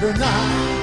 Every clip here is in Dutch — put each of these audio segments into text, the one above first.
tonight.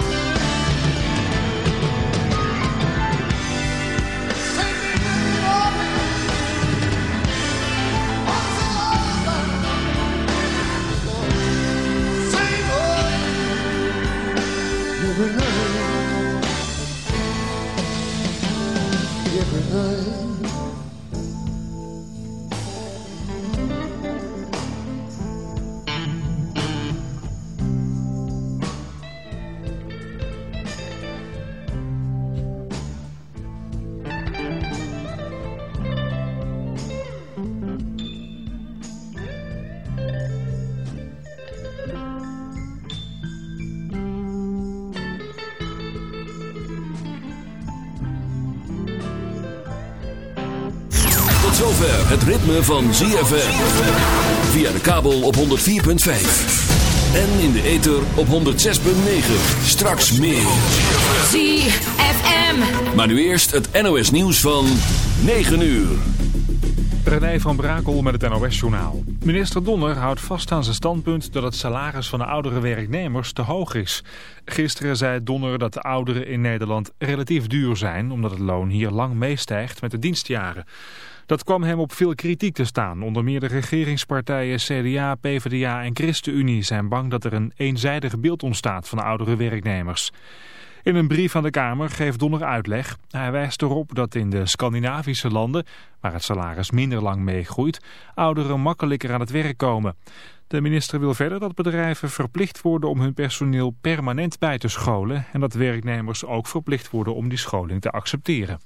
Van ZFM. Via de kabel op 104.5. En in de ether op 106.9. Straks meer. ZFM. Maar nu eerst het NOS nieuws van 9 uur. René van Brakel met het NOS-journaal. Minister Donner houdt vast aan zijn standpunt dat het salaris van de oudere werknemers te hoog is. Gisteren zei Donner dat de ouderen in Nederland relatief duur zijn... omdat het loon hier lang meestijgt met de dienstjaren. Dat kwam hem op veel kritiek te staan. Onder meer de regeringspartijen CDA, PvdA en ChristenUnie zijn bang dat er een eenzijdig beeld ontstaat van de oudere werknemers. In een brief aan de Kamer geeft Donner uitleg. Hij wijst erop dat in de Scandinavische landen, waar het salaris minder lang meegroeit, ouderen makkelijker aan het werk komen. De minister wil verder dat bedrijven verplicht worden om hun personeel permanent bij te scholen en dat werknemers ook verplicht worden om die scholing te accepteren.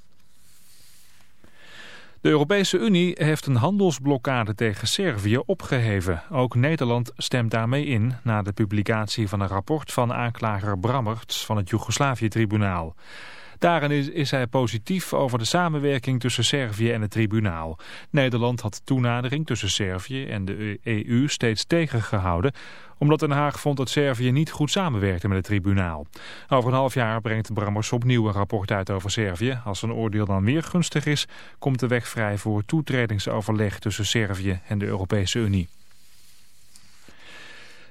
De Europese Unie heeft een handelsblokkade tegen Servië opgeheven. Ook Nederland stemt daarmee in na de publicatie van een rapport van aanklager Brammerts van het Joegoslavië-tribunaal. Daarin is, hij positief over de samenwerking tussen Servië en het tribunaal. Nederland had toenadering tussen Servië en de EU steeds tegengehouden... omdat Den Haag vond dat Servië niet goed samenwerkte met het tribunaal. Over een half jaar brengt Brammers opnieuw een rapport uit over Servië. Als een oordeel dan weer gunstig is, komt de weg vrij voor toetredingsoverleg tussen Servië en de Europese Unie.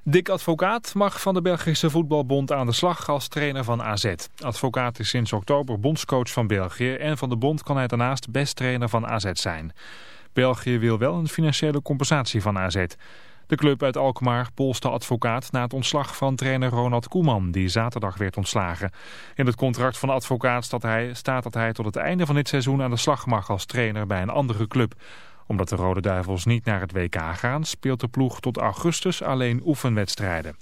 Dick Advocaat mag van de Belgische Voetbalbond aan de slag als trainer van AZ. Advocaat is sinds oktober bondscoach van België en van de bond kan hij daarnaast best trainer van AZ zijn. België wil wel een financiële compensatie van AZ. De club uit Alkmaar polste advocaat na het ontslag van trainer Ronald Koeman, die zaterdag werd ontslagen. In het contract van de advocaat staat, hij, staat dat hij tot het einde van dit seizoen aan de slag mag als trainer bij een andere club omdat de Rode Duivels niet naar het WK gaan, speelt de ploeg tot augustus alleen oefenwedstrijden.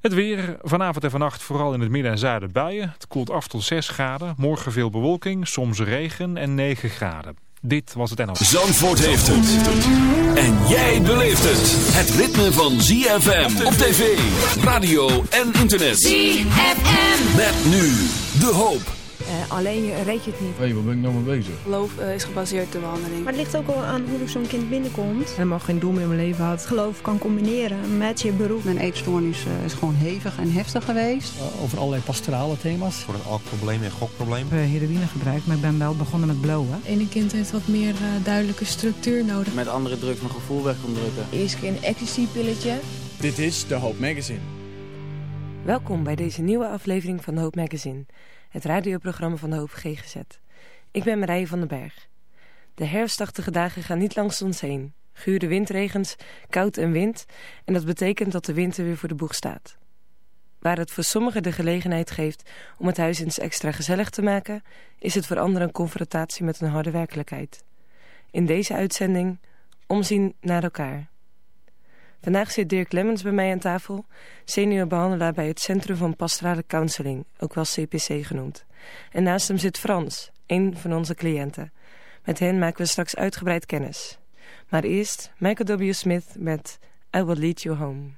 Het weer, vanavond en vannacht vooral in het midden en zuiden buien. Het koelt af tot 6 graden, morgen veel bewolking, soms regen en 9 graden. Dit was het NL. Zandvoort heeft het. En jij beleeft het. Het ritme van ZFM op tv, radio en internet. ZFM. Met nu de hoop. Alleen reed je het niet. Hé, hey, waar ben ik nou mee bezig? Geloof uh, is gebaseerd op de behandeling. Maar het ligt ook al aan hoe zo'n kind binnenkomt. Helemaal geen doel meer in mijn leven had. Geloof kan combineren met je beroep. Mijn eetstoornis uh, is gewoon hevig en heftig geweest. over allerlei pastorale thema's. Voor een alcoholprobleem en gokprobleem. Ik heb heroïne gebruikt, maar ik ben wel begonnen met blowen. Ene kind heeft wat meer duidelijke structuur nodig. Met andere drugs mijn gevoel weg kon drukken. Eerst keer een ecstasy-pilletje. Dit is de Hoop Magazine. Welkom bij deze nieuwe aflevering van Hoop Magazine het radioprogramma van Hoop GGZ. Ik ben Marije van den Berg. De herfstachtige dagen gaan niet langs ons heen. Gure windregens, koud en wind en dat betekent dat de winter weer voor de boeg staat. Waar het voor sommigen de gelegenheid geeft om het huis eens extra gezellig te maken, is het voor anderen een confrontatie met een harde werkelijkheid. In deze uitzending omzien naar elkaar. Vandaag zit Dirk Lemmens bij mij aan tafel, senior behandelaar bij het Centrum van Pastorale Counseling, ook wel CPC genoemd. En naast hem zit Frans, een van onze cliënten. Met hen maken we straks uitgebreid kennis. Maar eerst Michael W. Smith met I Will Lead You Home.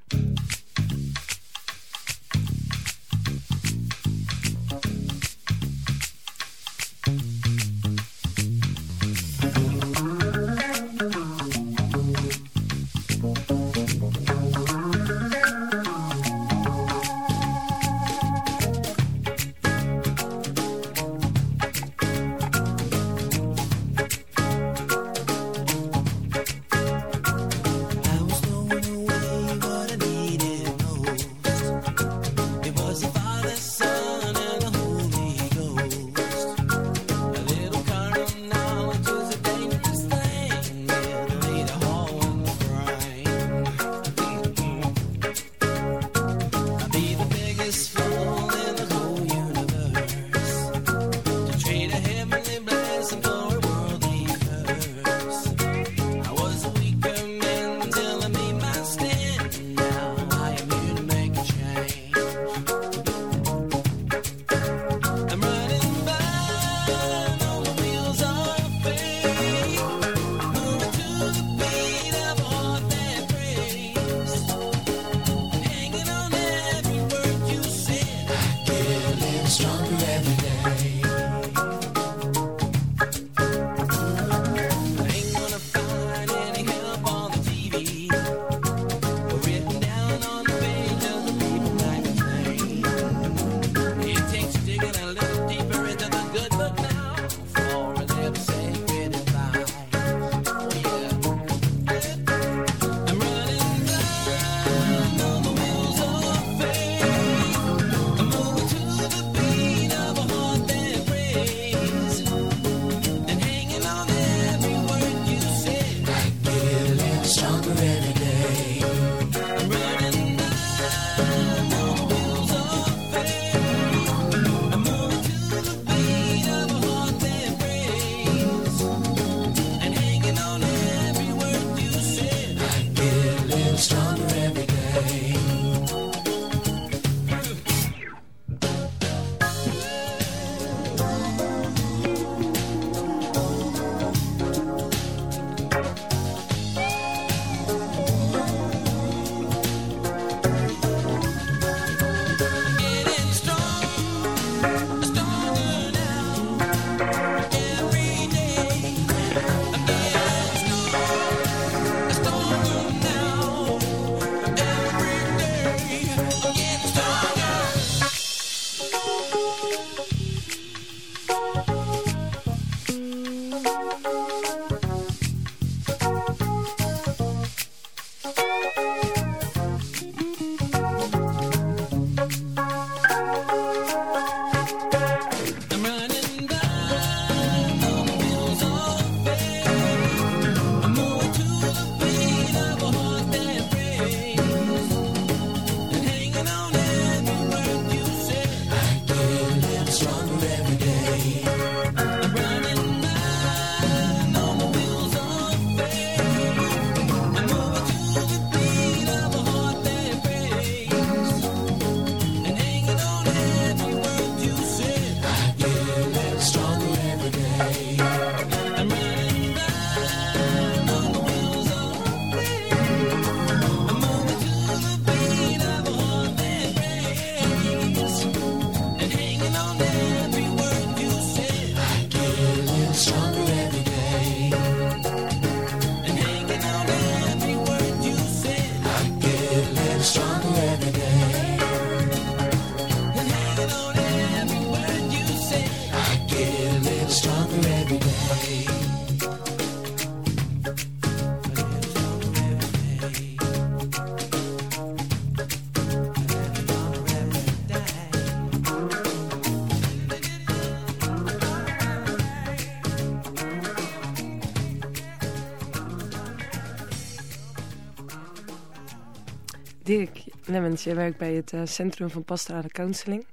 Lemmens, jij werkt bij het uh, Centrum van Pastorale Counseling.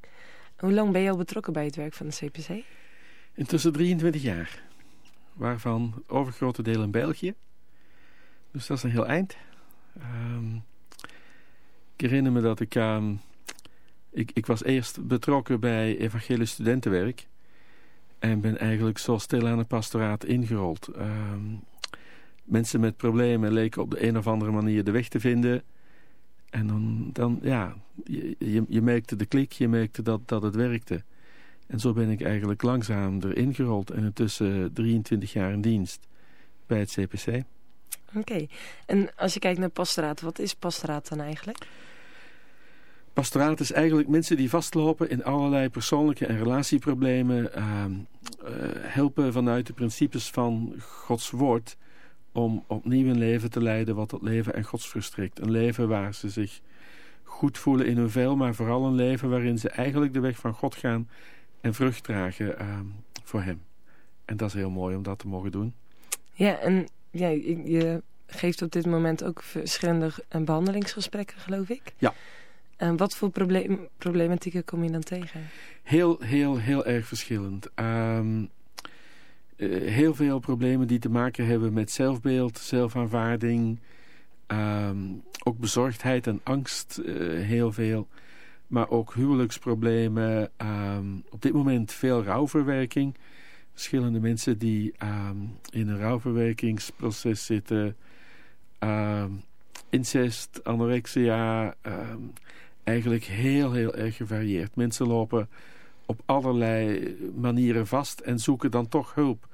Hoe lang ben je al betrokken bij het werk van de CPC? Intussen 23 jaar. Waarvan het overgrote deel in België. Dus dat is een heel eind. Um, ik herinner me dat ik... Um, ik, ik was eerst betrokken bij evangelisch studentenwerk. En ben eigenlijk zo stil aan het pastoraat ingerold. Um, mensen met problemen leken op de een of andere manier de weg te vinden... En dan, dan ja, je, je, je merkte de klik, je merkte dat, dat het werkte. En zo ben ik eigenlijk langzaam erin gerold. En intussen 23 jaar in dienst bij het CPC. Oké. Okay. En als je kijkt naar pastoraat, wat is pastoraat dan eigenlijk? Pastoraat is eigenlijk mensen die vastlopen in allerlei persoonlijke en relatieproblemen. Uh, uh, helpen vanuit de principes van Gods woord om opnieuw een leven te leiden wat tot leven en gods verstrikt. Een leven waar ze zich goed voelen in hun vel, maar vooral een leven waarin ze eigenlijk de weg van God gaan en vrucht dragen uh, voor hem. En dat is heel mooi om dat te mogen doen. Ja, en ja, je geeft op dit moment ook verschillende behandelingsgesprekken, geloof ik. Ja. En wat voor probleem, problematieken kom je dan tegen? Heel, heel, heel erg verschillend. Um, uh, heel veel problemen die te maken hebben met zelfbeeld, zelfaanvaarding, um, ook bezorgdheid en angst, uh, heel veel. Maar ook huwelijksproblemen, um, op dit moment veel rouwverwerking. Verschillende mensen die um, in een rouwverwerkingsproces zitten. incest, anorexia, eigenlijk heel, heel erg gevarieerd. Mensen lopen op allerlei manieren vast en zoeken dan toch hulp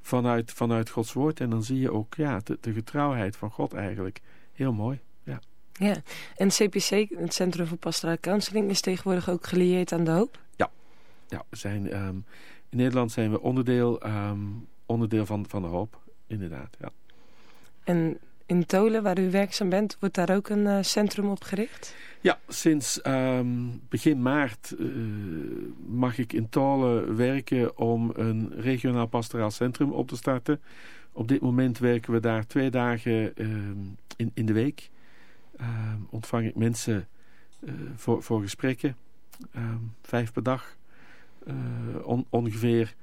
vanuit, vanuit Gods woord. En dan zie je ook ja, de, de getrouwheid van God eigenlijk. Heel mooi, ja. Ja, en CPC, het Centrum voor Pastoraal Counseling, is tegenwoordig ook gelieerd aan de hoop? Ja, ja we zijn, um, in Nederland zijn we onderdeel, um, onderdeel van, van de hoop, inderdaad, ja. En in Tolen, waar u werkzaam bent, wordt daar ook een uh, centrum opgericht? Ja, sinds um, begin maart uh, mag ik in Tolen werken om een regionaal pastoraal centrum op te starten. Op dit moment werken we daar twee dagen uh, in, in de week. ontvang ik mensen eh, voor, voor gesprekken. vijf per dag on, ongeveer.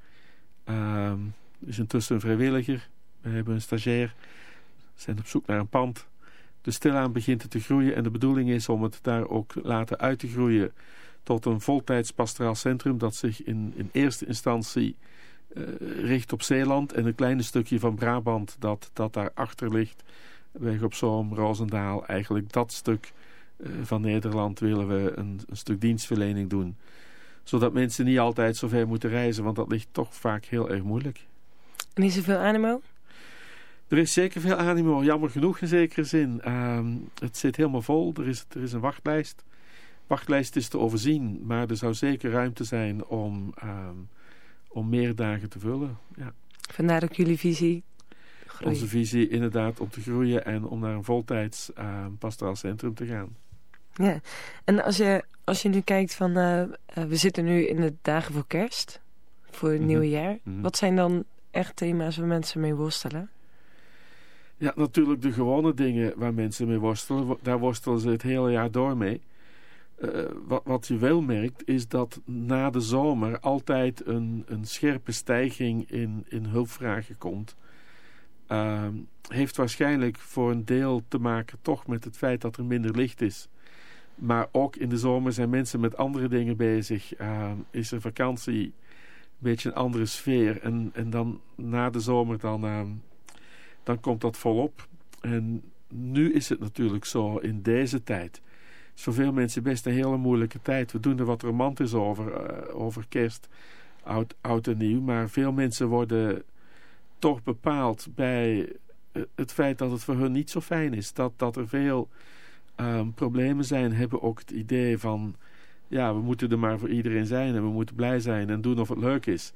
Er is intussen een vrijwilliger. We hebben een stagiair zijn op zoek naar een pand. Dus stilaan begint het te groeien en de bedoeling is om het daar ook laten uit te groeien tot een voltijds pastoraal centrum dat zich in, in eerste instantie uh, richt op Zeeland en een kleine stukje van Brabant dat, dat daarachter ligt. Weg op Zoom, Roosendaal, eigenlijk dat stuk uh, van Nederland willen we een, een stuk dienstverlening doen. Zodat mensen niet altijd zo ver moeten reizen, want dat ligt toch vaak heel erg moeilijk. En is er veel animo? Er is zeker veel animo, jammer genoeg in zekere zin. Uh, het zit helemaal vol, er is, er is een wachtlijst. Wachtlijst is te overzien, maar er zou zeker ruimte zijn om, uh, om meer dagen te vullen. Ja. Vandaar ook jullie visie. Onze visie inderdaad om te groeien en om naar een voltijds uh, pastoraal centrum te gaan. Ja, en als je, als je nu kijkt van, uh, we zitten nu in de dagen voor kerst, voor het mm -hmm. nieuwe jaar. Mm -hmm. Wat zijn dan echt thema's waar mensen mee worstelen? Ja, natuurlijk de gewone dingen waar mensen mee worstelen. Daar worstelen ze het hele jaar door mee. Uh, wat, wat je wel merkt is dat na de zomer altijd een, een scherpe stijging in, in hulpvragen komt. Uh, heeft waarschijnlijk voor een deel te maken toch met het feit dat er minder licht is. Maar ook in de zomer zijn mensen met andere dingen bezig. Uh, is er vakantie, een beetje een andere sfeer. En, en dan na de zomer dan dan komt dat volop. En nu is het natuurlijk zo in deze tijd. is voor veel mensen best een hele moeilijke tijd. We doen er wat romantisch over, uh, over kerst, oud, oud en nieuw. Maar veel mensen worden toch bepaald bij het feit dat het voor hun niet zo fijn is. Dat, dat er veel um, problemen zijn, hebben ook het idee van... ja, we moeten er maar voor iedereen zijn en we moeten blij zijn en doen of het leuk is.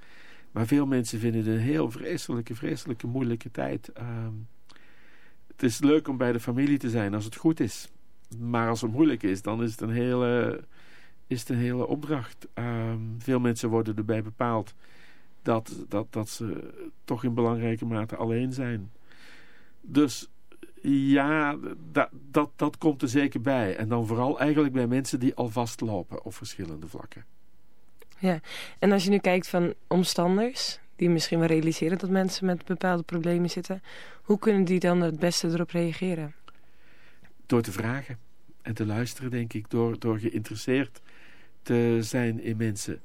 Maar veel mensen vinden het een heel vreselijke, vreselijke, moeilijke tijd. Um, het is leuk om bij de familie te zijn als het goed is. Maar als het moeilijk is, dan is het een hele, is het een hele opdracht. Um, veel mensen worden erbij bepaald dat, dat, dat ze toch in belangrijke mate alleen zijn. Dus ja, dat, dat, dat komt er zeker bij. En dan vooral eigenlijk bij mensen die al vastlopen op verschillende vlakken. Ja, en als je nu kijkt van omstanders... die misschien wel realiseren dat mensen met bepaalde problemen zitten... hoe kunnen die dan het beste erop reageren? Door te vragen en te luisteren, denk ik. Door, door geïnteresseerd te zijn in mensen.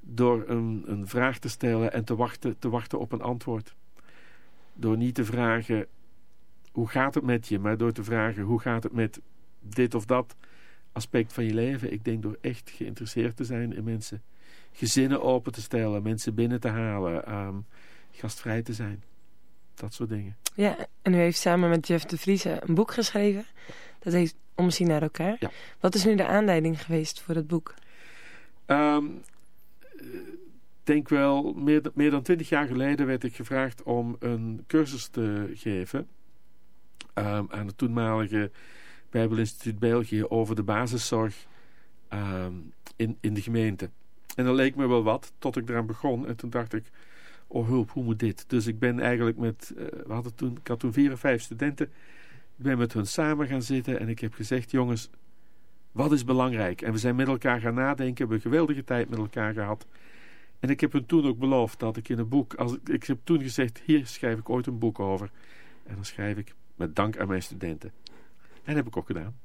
Door een, een vraag te stellen en te wachten, te wachten op een antwoord. Door niet te vragen hoe gaat het met je, maar door te vragen hoe gaat het met dit of dat aspect van je leven. Ik denk door echt geïnteresseerd te zijn in mensen. Gezinnen open te stellen, mensen binnen te halen, um, gastvrij te zijn. Dat soort dingen. Ja, en u heeft samen met Jeff de Vries een boek geschreven. Dat heet Omzien naar elkaar. Ja. Wat is nu de aanleiding geweest voor het boek? Um, denk wel, meer, meer dan twintig jaar geleden werd ik gevraagd om een cursus te geven um, aan het toenmalige Bijbelinstituut België over de basiszorg um, in, in de gemeente. En dat leek me wel wat, tot ik eraan begon. En toen dacht ik, oh hulp, hoe moet dit? Dus ik ben eigenlijk met, uh, we hadden toen, ik had toen vier of vijf studenten. Ik ben met hun samen gaan zitten en ik heb gezegd, jongens, wat is belangrijk? En we zijn met elkaar gaan nadenken, hebben een geweldige tijd met elkaar gehad. En ik heb hun toen ook beloofd dat ik in een boek, als ik, ik heb toen gezegd, hier schrijf ik ooit een boek over. En dan schrijf ik met dank aan mijn studenten. En dat heb ik ook gedaan.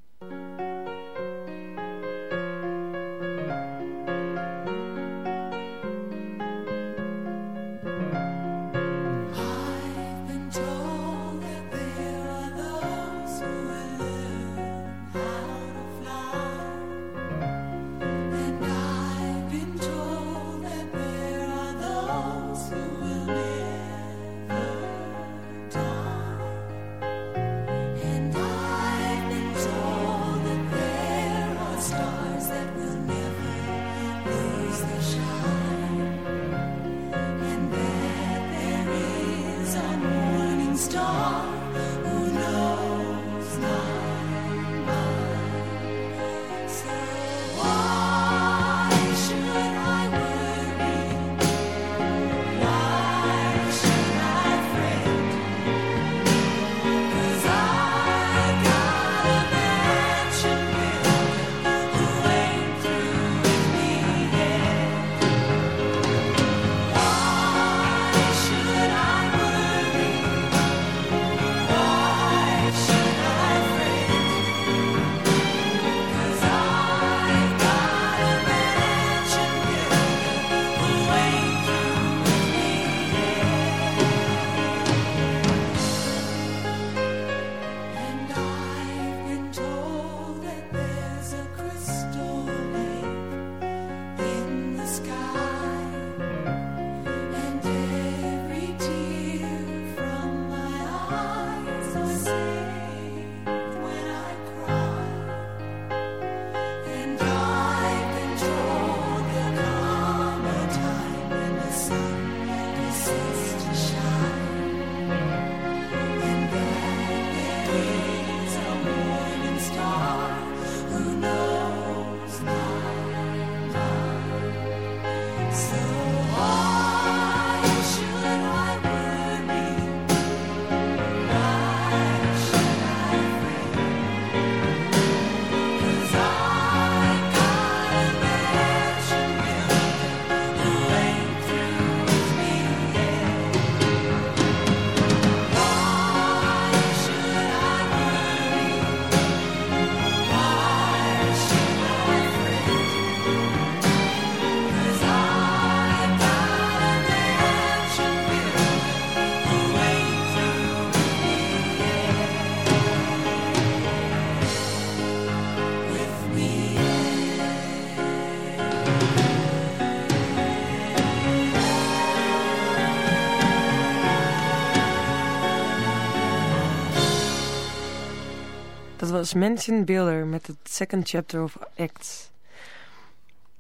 Was Mansion Builder met het second chapter of Acts.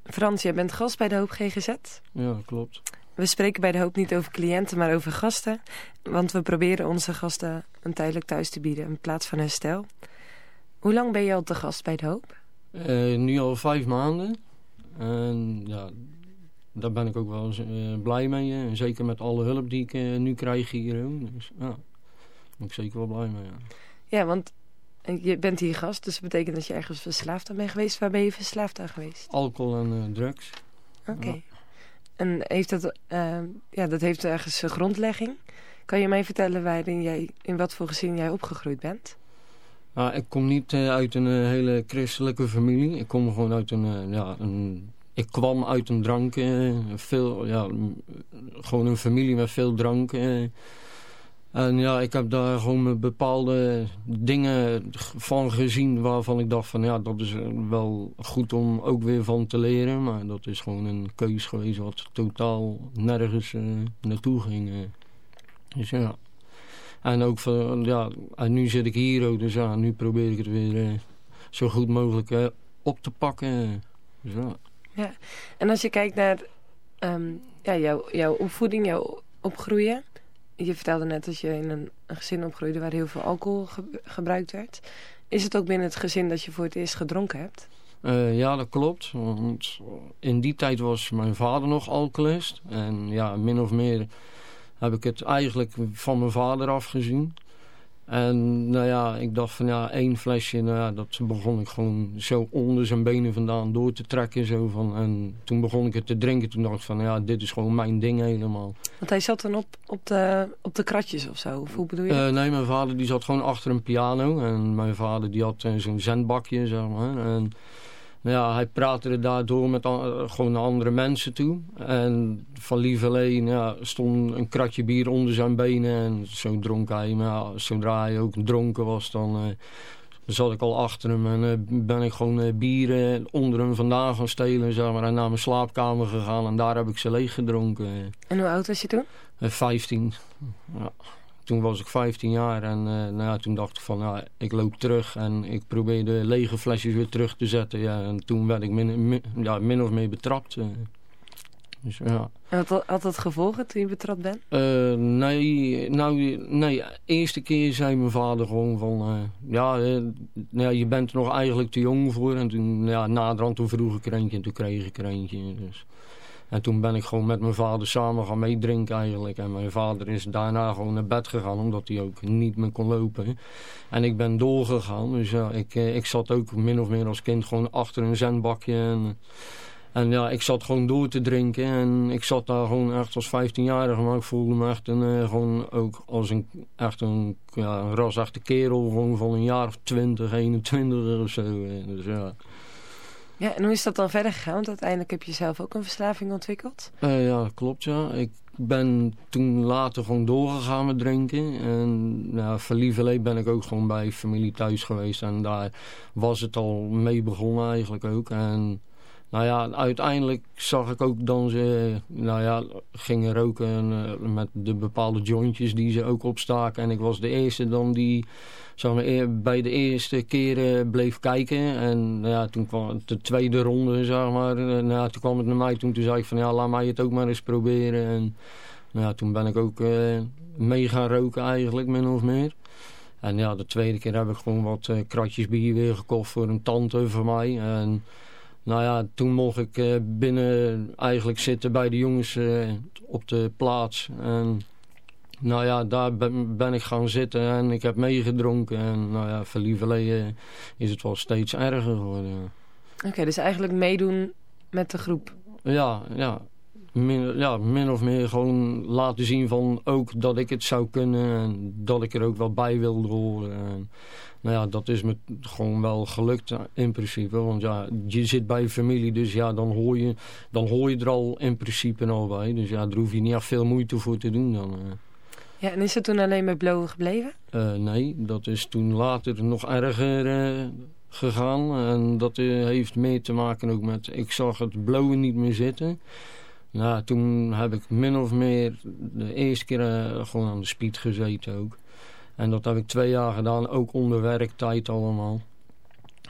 Frans, jij bent gast bij de Hoop GGZ? Ja, klopt. We spreken bij de Hoop niet over cliënten, maar over gasten. Want we proberen onze gasten een tijdelijk thuis te bieden in plaats van herstel. Hoe lang ben je al te gast bij de Hoop? Uh, nu al vijf maanden. En ja, daar ben ik ook wel uh, blij mee. En zeker met alle hulp die ik uh, nu krijg hier. Dus ja, daar ben ik zeker wel blij mee. Ja, ja want je bent hier gast, dus dat betekent dat je ergens verslaafd aan bent geweest. Waar ben je verslaafd aan geweest? Alcohol en drugs. Oké. Ja. En heeft dat, ja, dat heeft ergens een grondlegging. Kan je mij vertellen waarin jij, in wat voor gezin jij opgegroeid bent? Nou, ik kom niet uh, uit een hele christelijke familie. Ik kom gewoon uit een, ja, een ik kwam uit een drank, veel, ja, gewoon een familie met veel drank. En ja, ik heb daar gewoon bepaalde dingen van gezien waarvan ik dacht van ja, dat is wel goed om ook weer van te leren. Maar dat is gewoon een keus geweest wat totaal nergens naartoe ging. Dus ja. En ook van, ja, en nu zit ik hier ook, dus ja, nu probeer ik het weer zo goed mogelijk op te pakken. Dus ja. En als je kijkt naar um, ja, jouw, jouw opvoeding, jouw opgroeien. Je vertelde net dat je in een, gezin opgroeide waar heel veel alcohol ge gebruikt werd. Is het ook binnen het gezin dat je voor het eerst gedronken hebt? Uh, ja, dat klopt. Want in die tijd was mijn vader nog alcoholist. En ja, min of meer heb ik het eigenlijk van mijn vader afgezien. En nou ja, ik dacht van ja, één flesje, nou ja, dat begon ik gewoon zo onder zijn benen vandaan door te trekken. Zo van, en toen begon ik het te drinken. Toen dacht ik van ja, dit is gewoon mijn ding helemaal. Want hij zat dan op, op, de, op de kratjes of zo? Of hoe bedoel je? Uh, nee, mijn vader die zat gewoon achter een piano. En mijn vader die had uh, zo'n zendbakje, zeg maar. En ja, hij praatte daardoor met uh, gewoon andere mensen toe. En van lieverlee ja, stond een kratje bier onder zijn benen. En zo dronk hij. Maar ja, zodra hij ook dronken was, dan, uh, zat ik al achter hem. En uh, ben ik gewoon bieren onder hem vandaan gaan stelen. Zeg maar, en naar mijn slaapkamer gegaan. En daar heb ik ze leeg gedronken. En hoe oud was je toen? 15. Ja toen was ik 15 jaar en uh, nou ja, toen dacht ik van ja, ik loop terug en ik probeer de lege flesjes weer terug te zetten. Ja, en toen werd ik min, min ja, min of meer betrapt. Uh. Dus, ja. En had, had dat gevolgen toen je betrapt bent? Uh, nee, nou, nee, eerste keer zei mijn vader gewoon van... ja, ja, je bent er nog eigenlijk te jong voor. En toen, ja, naderhand toen vroeg ik er eentje en toen kreeg ik er eentje. Dus. En toen ben ik gewoon met mijn vader samen gaan meedrinken eigenlijk. En mijn vader is daarna gewoon naar bed gegaan, omdat hij ook niet meer kon lopen. En ik ben doorgegaan. Dus ja, ik, eh, ik zat ook min of meer als kind gewoon achter een zendbakje. En, en ja, ik zat gewoon door te drinken. En ik zat daar gewoon echt als 15-jarige. Maar ik voelde me echt een, uh, gewoon ook als een, echt een, ja, een kerel. Gewoon van een jaar of 20, 21 of zo. Eh, dus ja... Ja, en hoe is dat dan verder gegaan? Want uiteindelijk heb je zelf ook een verslaving ontwikkeld. Uh, ja, klopt ja. Ik ben toen later gewoon doorgegaan met drinken. En ja, voor ben ik ook gewoon bij familie thuis geweest. En daar was het al mee begonnen eigenlijk ook. En nou ja, uiteindelijk zag ik ook dan ze nou ja, gingen roken uh, met de bepaalde jointjes die ze ook opstaken. En ik was de eerste dan die bij de eerste keren bleef kijken. En nou ja, toen kwam de tweede ronde, zeg maar. Eh, nou ja, toen kwam het naar mij. Toen, toen zei ik van ja, laat mij het ook maar eens proberen. En nou ja, toen ben ik ook uh, mee gaan roken eigenlijk, min of meer. En ja, de tweede keer heb ik gewoon wat uh, kratjes bier weer gekocht voor een tante van mij. En nou ja, toen mocht ik uh, binnen eigenlijk zitten bij de jongens uh, op de plaats. En nou ja, daar ben, ben, ik gaan zitten en ik heb meegedronken. En nou ja, voor lieverlee is het wel steeds erger geworden. Oké, dus eigenlijk meedoen met de groep? Ja, ja. Min, ja, min of meer gewoon laten zien van ook dat ik het zou kunnen. En dat ik er ook wel bij wilde horen. En, nou ja, dat is me gewoon wel gelukt in principe. Want ja, je zit bij je familie, dus ja, dan hoor je, dan hoor je er al in principe al bij. Dus ja, daar hoef je niet echt veel moeite voor te doen dan. Uh. Ja, en is het toen alleen met blowen gebleven? Uh, nee, dat is toen later nog erger uh, gegaan. En dat heeft mee te maken ook met, ik zag het blowen niet meer zitten. Nou, toen heb ik min of meer de eerste keer gewoon aan de speed gezeten ook. En dat heb ik twee jaar gedaan, ook onder werktijd allemaal.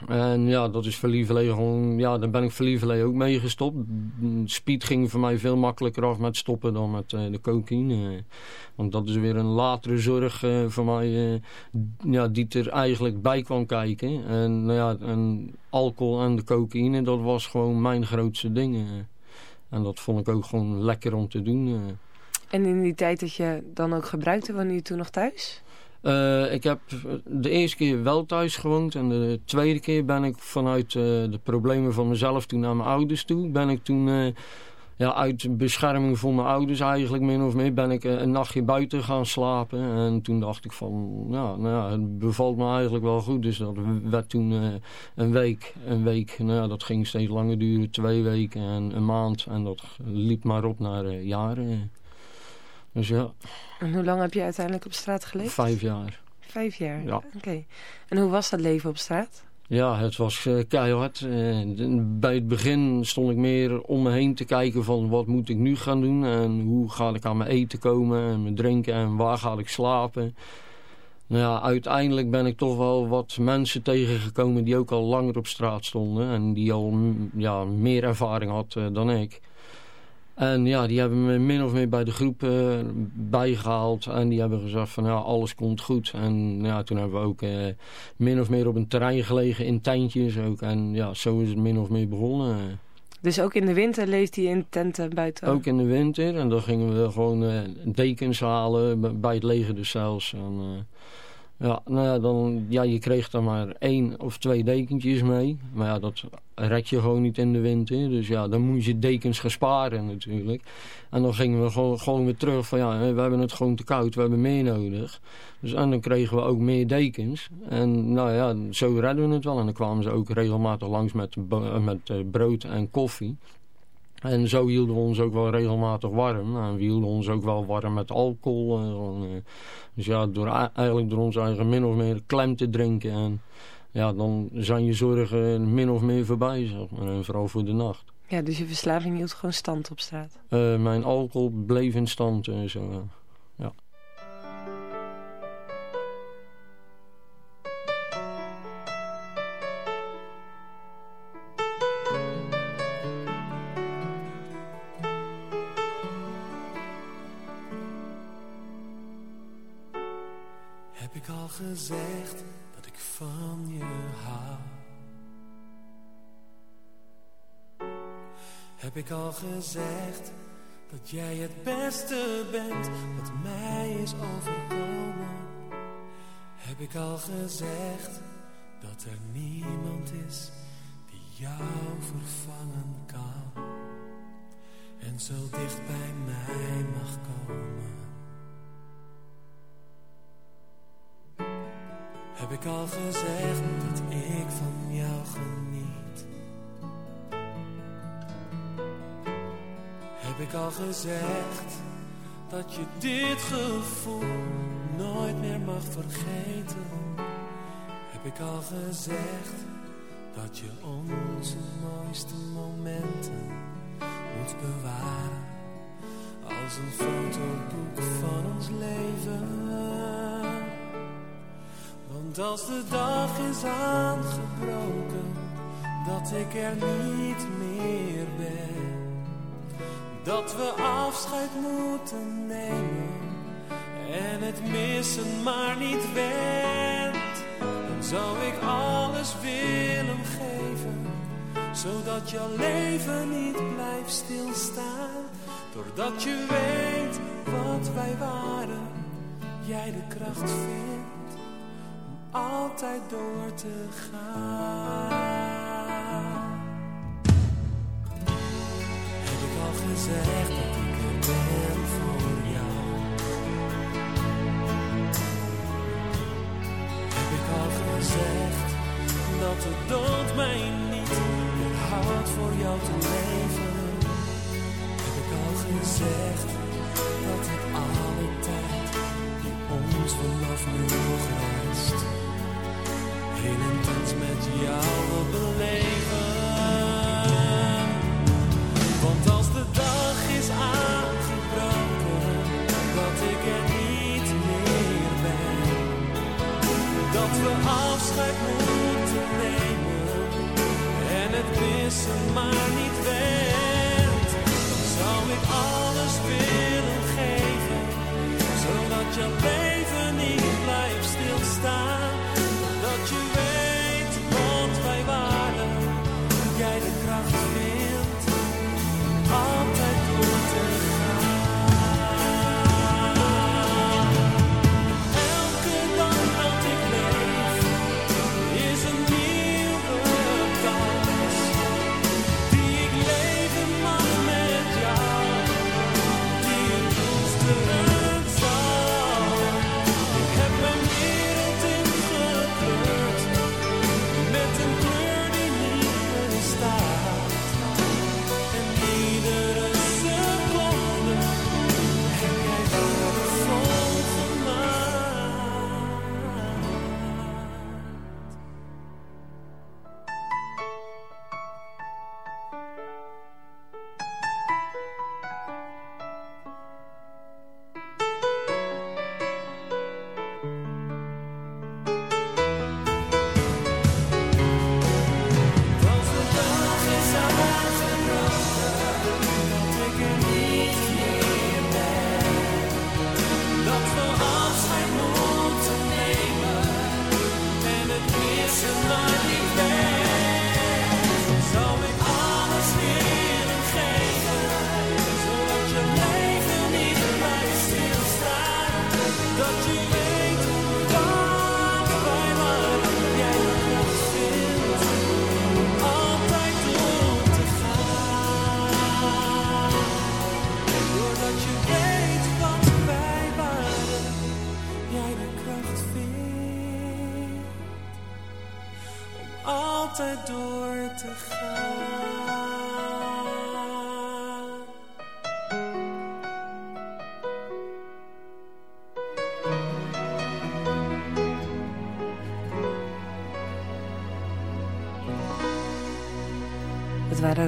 En ja, dat is voor Lieverlee gewoon... Ja, daar ben ik voor Lieverlee ook mee gestopt. Speed ging voor mij veel makkelijker af met stoppen dan met de cocaïne. want dat is weer een latere zorg voor mij... ja, die er eigenlijk bij kwam kijken. En, nou ja, en alcohol en de cocaïne, dat was gewoon mijn grootste ding. En dat vond ik ook gewoon lekker om te doen. En in die tijd dat je dan ook gebruikte, wanneer je toen nog thuis? Uh, ik heb de eerste keer wel thuis gewoond. En de tweede keer ben ik vanuit uh, de problemen van mezelf toen naar mijn ouders toe. Ben ik toen uh, ja, uit bescherming voor mijn ouders eigenlijk min of meer. Ben ik een nachtje buiten gaan slapen. En toen dacht ik van ja, nou ja, het bevalt me eigenlijk wel goed. Dus dat werd toen een week. Een week, nou ja, dat ging steeds langer duren. Twee weken en een maand. En dat liep maar op naar jaren. Dus ja. En hoe lang heb je uiteindelijk op straat geleefd? Vijf jaar. Vijf jaar? Ja. Oké. En hoe was dat leven op straat? Ja, het was uh, keihard. Bij het begin stond ik meer om me heen te kijken van wat moet ik nu gaan doen. En hoe ga ik aan mijn eten komen en mijn drinken en waar ga ik slapen. Nou ja, uiteindelijk ben ik toch wel wat mensen tegengekomen die ook al langer op straat stonden. En die al ja, meer ervaring had uh, dan ik. En ja, die hebben me min of meer bij de groep uh, bijgehaald. En die hebben gezegd van ja, alles komt goed. En ja, toen hebben we ook uh, min of meer op een terrein gelegen in tentjes ook. En ja, zo is het min of meer begonnen. Dus ook in de winter leefde hij in tenten buiten? Ook in de winter. En dan gingen we gewoon uh, dekens halen bij het leger dus zelfs. En, ja, nou ja, dan, ja, je kreeg dan maar één of twee dekentjes mee. Maar ja, dat red je gewoon niet in de winter. Dus ja, dan moet je dekens gaan sparen natuurlijk. En dan gingen we gewoon, gewoon weer terug van ja, we hebben het gewoon te koud, we hebben meer nodig. Dus en dan kregen we ook meer dekens. En nou ja, zo redden we het wel. En dan kwamen ze ook regelmatig langs met, met eh, brood en koffie. En zo hielden we ons ook wel regelmatig warm. En we hielden ons ook wel warm met alcohol. En, dus ja, door, eigenlijk door ons eigen min of meer klem te drinken. En ja, dan zijn je zorgen min of meer voorbij, zeg maar. En vooral voor de nacht. Ja, dus je verslaving hield gewoon stand op straat? Uh, mijn alcohol bleef in stand en zo, ja. Dat ik van je hou? Heb ik al gezegd dat jij het beste bent wat mij is overkomen? Heb ik al gezegd dat er niemand is die jou vervangen kan en zo dicht bij mij mag komen? Heb ik al gezegd dat ik van jou geniet? Heb ik al gezegd dat je dit gevoel nooit meer mag vergeten? Heb ik al gezegd dat je onze mooiste momenten moet bewaren als een fotoboek van ons leven? Want als de dag is aangebroken, dat ik er niet meer ben, dat we afscheid moeten nemen en het missen maar niet went, dan zou ik alles willen geven, zodat jouw leven niet blijft stilstaan, doordat je weet wat wij waren, jij de kracht vindt altijd door te gaan. Heb ik al gezegd dat ik er ben voor jou? Heb ik al gezegd dat de dood mij niet houdt voor jou te leven? Heb ik al gezegd dat ik alle tijd die ons vanaf nu heel intens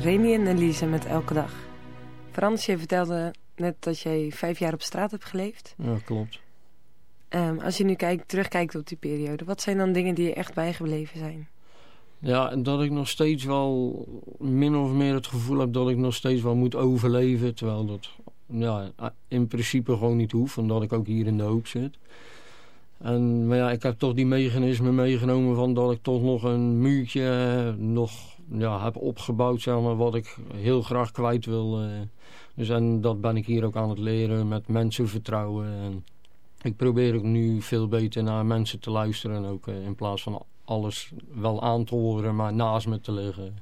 Remy en Elise met Elke Dag. Frans, je vertelde net dat jij vijf jaar op straat hebt geleefd. Ja, klopt. Ehm, als je nu kijkt, terugkijkt op die periode, wat zijn dan dingen die je echt bijgebleven zijn? Ja, dat ik nog steeds wel min of meer het gevoel heb dat ik nog steeds wel moet overleven. Terwijl dat ja, in principe gewoon niet hoeft, omdat ik ook hier in de hoop zit. En, maar ja, ik heb toch die mechanismen meegenomen van dat ik toch nog een muurtje nog ja, heb opgebouwd, zeg maar, wat ik heel graag kwijt wil. eh. Dus en dat ben ik hier ook aan het leren met mensen vertrouwen. En ik probeer ook nu veel beter naar mensen te luisteren. Ook eh, in plaats van alles wel aan te horen, maar naast me te liggen.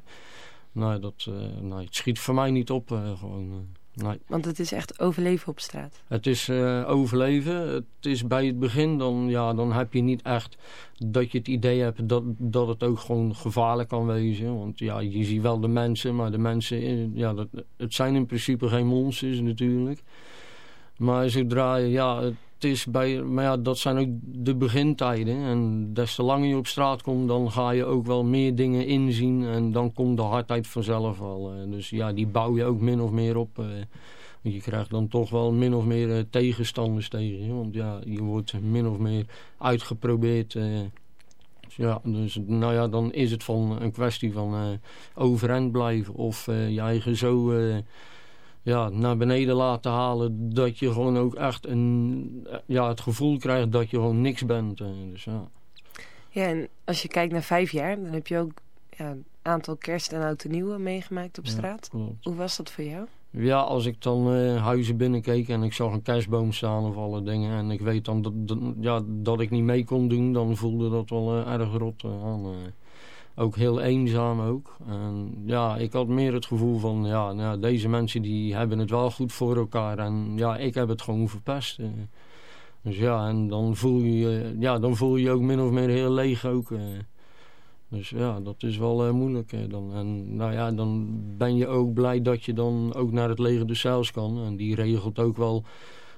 Nee, dat, eh, nee, het schiet voor mij niet op. gewoon, nee. Want het is echt overleven op straat. Het is eh, overleven. Het is bij het begin, dan, ja, dan heb je niet echt dat je het idee hebt dat, dat het ook gewoon gevaarlijk kan wezen. Want ja, je ziet wel de mensen, maar de mensen, eh, ja, dat, het zijn in principe geen monsters natuurlijk. Maar zodra je, ja, het is bij, maar ja, dat zijn ook de begintijden. En des te langer je op straat komt, dan ga je ook wel meer dingen inzien. En dan komt de hardheid vanzelf wel. eh. Dus ja, die bouw je ook min of meer op. eh. Je krijgt dan toch wel min of meer eh, tegenstanders tegen. Want ja, je wordt min of meer uitgeprobeerd. Dus ja, dus nou ja, dan is het van een kwestie van overeind blijven. Of je eigen zo ja, naar beneden laten halen. Dat je gewoon ook echt een, ja, het gevoel krijgt dat je gewoon niks bent. eh. dus ja. Ja, en als je kijkt naar vijf jaar, dan heb je ook ja, een aantal kerst- en oud en nieuwe meegemaakt op straat. Hoe was dat voor jou? Ja, als ik dan eh, huizen binnenkeek en ik zag een kerstboom staan of alle dingen... en ik weet dan dat, dat, ja, dat ik niet mee kon doen, dan voelde dat wel eh, erg rot aan. Ook heel eenzaam ook. En ja, ik had meer het gevoel van... ja, nou, deze mensen die hebben het wel goed voor elkaar... en ja, ik heb het gewoon verpest. eh. Dus ja, en dan voel je ja, dan voel je ook min of meer heel leeg ook... eh. Dus ja, dat is wel eh, moeilijk. Dan. En nou ja, dan ben je ook blij dat je dan ook naar het leger de Zeils kan. En die regelt ook wel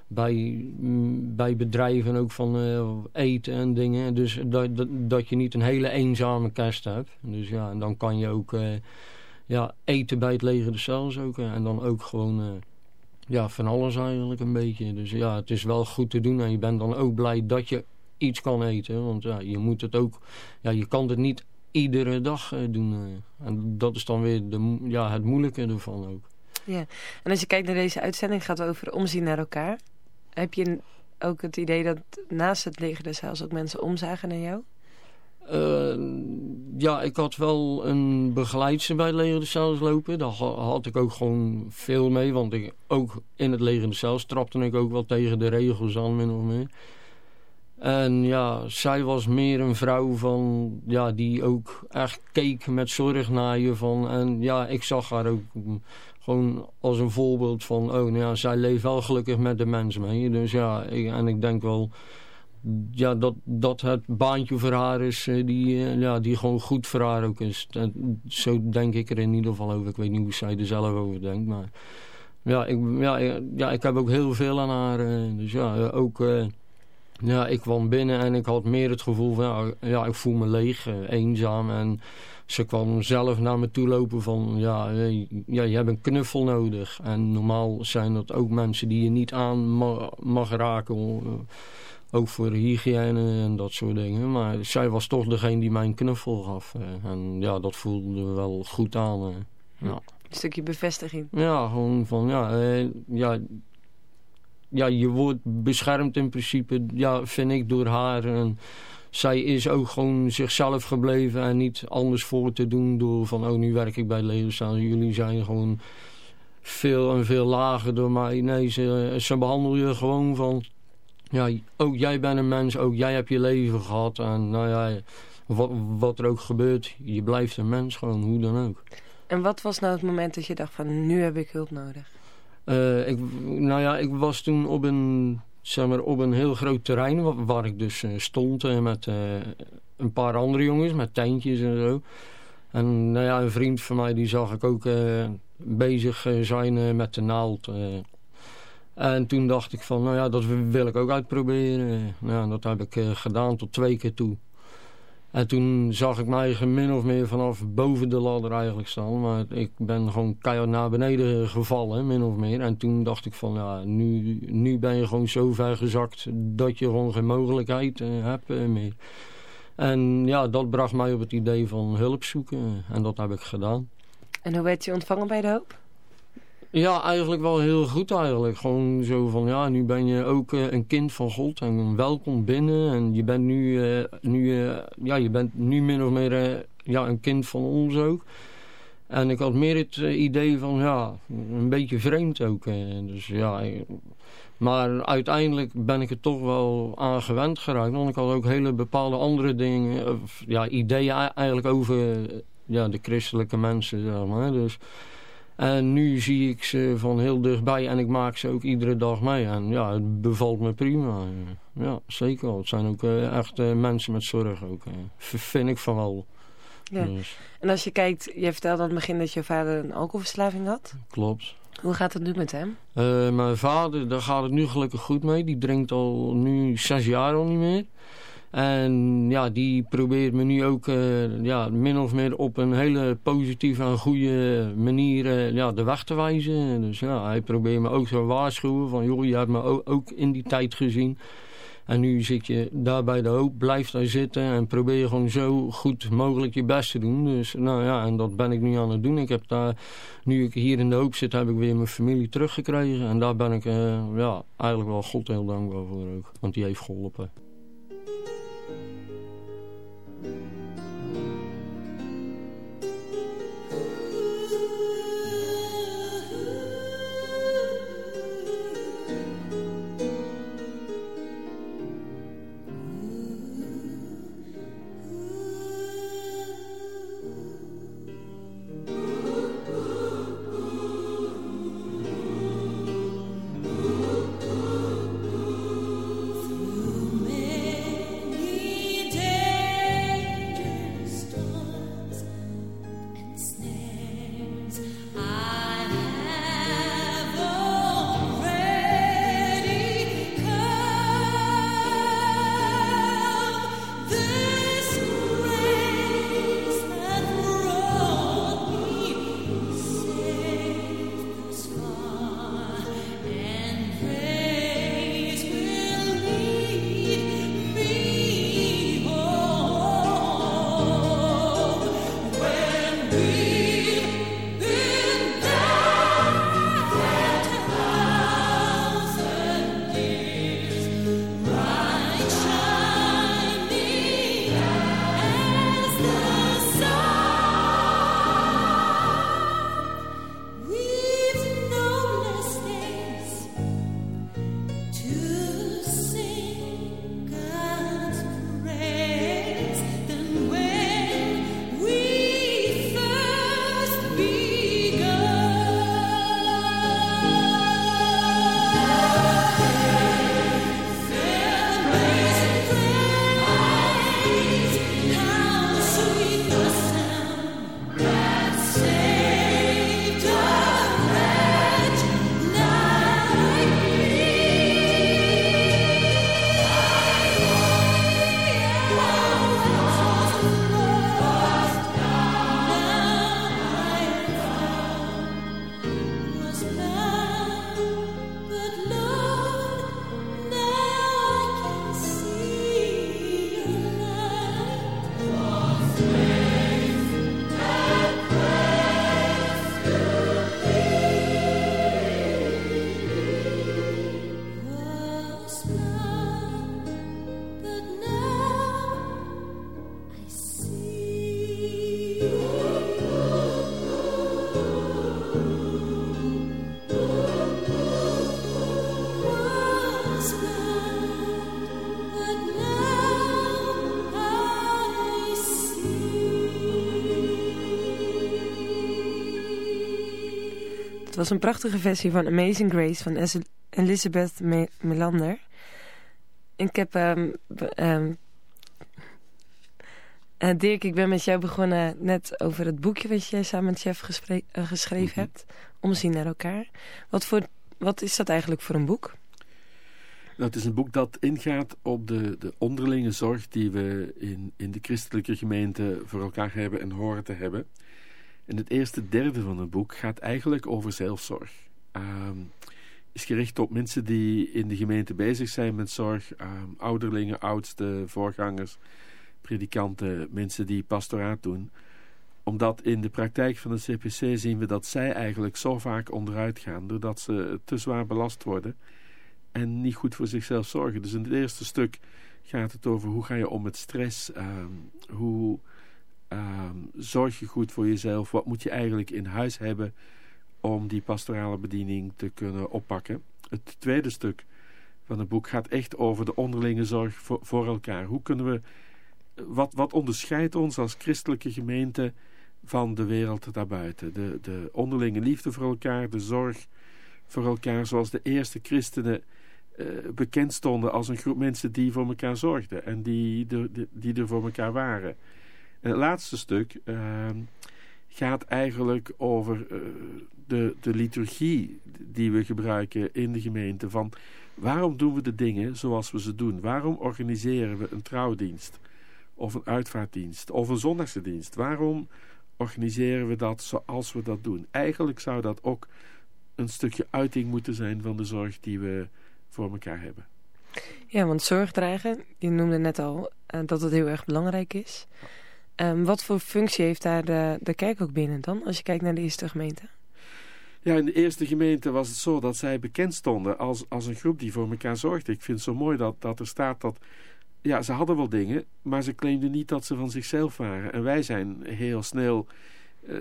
bij, mm, bij bedrijven ook van eh, eten en dingen. Dus dat, dat, dat je niet een hele eenzame kerst hebt. Dus ja, en dan kan je ook eh, ja, eten bij het leger de Zeils ook. eh, en dan ook gewoon... ja, van alles eigenlijk een beetje. Dus ja, het is wel goed te doen. En je bent dan ook blij dat je iets kan eten. Want ja, je moet het ook... Ja, je kan het niet iedere dag doen. en dat is dan weer de, ja, het moeilijke ervan ook. Ja, en als je kijkt naar deze uitzending, gaat het over omzien naar elkaar. Heb je ook het idee dat naast het leger des heils ook mensen omzagen naar jou? Uh, ja, ik had wel een begeleidster bij het leger des heils lopen. Daar had ik ook gewoon veel mee. Want ik, ook in het leger des heils trapte ik ook wel tegen de regels aan, min of meer. En ja, zij was meer een vrouw van, ja, die ook echt keek met zorg naar je. Van, en ja, ik zag haar ook gewoon als een voorbeeld van, oh nou ja, zij leeft wel gelukkig met de mens mee. Dus ja, en ik denk wel ja, dat, dat het baantje voor haar is, eh, die, eh, ja, die gewoon goed voor haar ook is. Zo denk ik er in ieder geval over. Ik weet niet hoe zij er zelf over denkt, maar ja, ik, ja, ja, ik heb ook heel veel aan haar. Eh, dus ja, ook... Ja, ik kwam binnen en ik had meer het gevoel van, ja, ja ik voel me leeg, eenzaam. En ze kwam zelf naar me toe lopen van, ja, ja, je hebt een knuffel nodig. En normaal zijn dat ook mensen die je niet aan mag, raken. Ook voor hygiëne en dat soort dingen. Maar zij was toch degene die mij een knuffel gaf. En ja, dat voelde wel goed aan. Ja. Een stukje bevestiging. Ja, gewoon van, ja, ja, ja, je wordt beschermd in principe, ja, vind ik, door haar. En zij is ook gewoon zichzelf gebleven en niet anders voor te doen door van, oh, nu werk ik bij het leger Jullie zijn gewoon veel en veel lager door mij. Nee, ze, ze behandelen je gewoon van, ja, ook jij bent een mens, ook jij hebt je leven gehad. En nou ja, wat, wat er ook gebeurt, je blijft een mens gewoon, hoe dan ook. En wat was nou het moment dat je dacht van, nu heb ik hulp nodig? Uh, ik, nou ja, ik was toen op een, zeg maar, op een heel groot terrein waar, ik dus uh, stond uh, met een paar andere jongens, met tentjes en zo. En nou ja, een vriend van mij die zag ik ook bezig zijn met de naald. en toen dacht ik van, nou ja, dat wil ik ook uitproberen. nou, dat heb ik gedaan tot twee keer toe. En toen zag ik mij min of meer vanaf boven de ladder eigenlijk staan. Maar ik ben gewoon keihard naar beneden gevallen, min of meer. En toen dacht ik van, ja, nu, nu ben je gewoon zo ver gezakt dat je gewoon geen mogelijkheid uh, hebt uh, meer. En ja, dat bracht mij op het idee van hulp zoeken. En dat heb ik gedaan. En hoe werd je ontvangen bij de hoop? Ja, eigenlijk wel heel goed eigenlijk. Gewoon zo van, ja, nu ben je ook uh, een kind van God en welkom binnen. En je bent nu, uh, nu, uh, ja, je bent nu min of meer ja, een kind van ons ook. En ik had meer het idee van, ja, een beetje vreemd ook. dus ja, maar uiteindelijk ben ik er toch wel aan gewend geraakt. Want ik had ook hele bepaalde andere dingen, of, ja, ideeën eigenlijk over ja, de christelijke mensen, zeg maar. Dus... En nu zie ik ze van heel dichtbij en ik maak ze ook iedere dag mee. En ja, het bevalt me prima. Ja, zeker. Het zijn ook uh, echt uh, mensen met zorg ook. Uh, vind ik van wel. Ja. Dus. En als je kijkt, je vertelde aan het begin dat je vader een alcoholverslaving had. Klopt. Hoe gaat het nu met hem? mijn vader, daar gaat het nu gelukkig goed mee. Die drinkt al nu zes jaar al niet meer. En ja, die probeert me nu ook uh, ja, min of meer op een hele positieve en goede manier uh, ja, de weg te wijzen. Dus ja, hij probeert me ook zo waarschuwen van joh, je hebt me ook, in die tijd gezien. En nu zit je daar bij de hoop, blijf daar zitten en probeer gewoon zo goed mogelijk je best te doen. Dus nou ja, en dat ben ik nu aan het doen. Ik heb daar, nu ik hier in de hoop zit, heb ik weer mijn familie teruggekregen. En daar ben ik uh, ja, eigenlijk wel God heel dankbaar voor ook, want die heeft geholpen. Was een prachtige versie van Amazing Grace van Elizabeth Melander. Ik heb... Um, um, uh, Dirk, ik ben met jou begonnen net over het boekje wat jij samen met Chef uh, geschreven mm -hmm. hebt. Omzien naar elkaar. Wat, voor, wat is dat eigenlijk voor een boek? Nou, het is een boek dat ingaat op de, de onderlinge zorg die we in, in de christelijke gemeente voor elkaar hebben en horen te hebben. En het eerste derde van het boek gaat eigenlijk over zelfzorg. Um, is gericht op mensen die in de gemeente bezig zijn met zorg. Um, ouderlingen, oudsten, voorgangers, predikanten, mensen die pastoraat doen. Omdat in de praktijk van de CPC zien we dat zij eigenlijk zo vaak onderuit gaan. Doordat ze te zwaar belast worden en niet goed voor zichzelf zorgen. Dus in het eerste stuk gaat het over hoe ga je om met stress. Um, hoe um, zorg je goed voor jezelf. Wat moet je eigenlijk in huis hebben om die pastorale bediening te kunnen oppakken. Het tweede stuk van het boek gaat echt over de onderlinge zorg voor, elkaar. Hoe kunnen we... Wat, wat onderscheidt ons als christelijke gemeente van de wereld daarbuiten? De, de onderlinge liefde voor elkaar, de zorg voor elkaar zoals de eerste christenen uh, bekend stonden als een groep mensen die voor elkaar zorgden en die, de, die er voor elkaar waren. En het laatste stuk uh, gaat eigenlijk over uh, de, de liturgie die we gebruiken in de gemeente. Van waarom doen we de dingen zoals we ze doen? Waarom organiseren we een trouwdienst? Of een uitvaartdienst? Of een zondagse dienst? Waarom organiseren we dat zoals we dat doen? Eigenlijk zou dat ook een stukje uiting moeten zijn van de zorg die we voor elkaar hebben. Ja, want zorg dragen, je noemde net al uh, dat het heel erg belangrijk is. Um, wat voor functie heeft daar de, de kerk ook binnen dan, als je kijkt naar de eerste gemeente? Ja, in de eerste gemeente was het zo dat zij bekend stonden als, als een groep die voor elkaar zorgde. Ik vind het zo mooi dat, dat er staat dat... Ja, ze hadden wel dingen, maar ze claimden niet dat ze van zichzelf waren. En wij zijn heel snel uh,